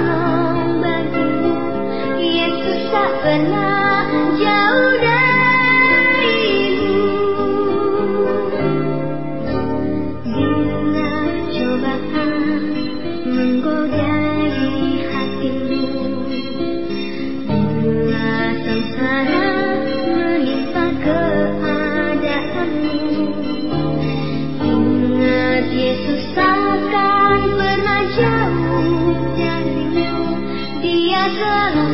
Jauh darimu Dia selalu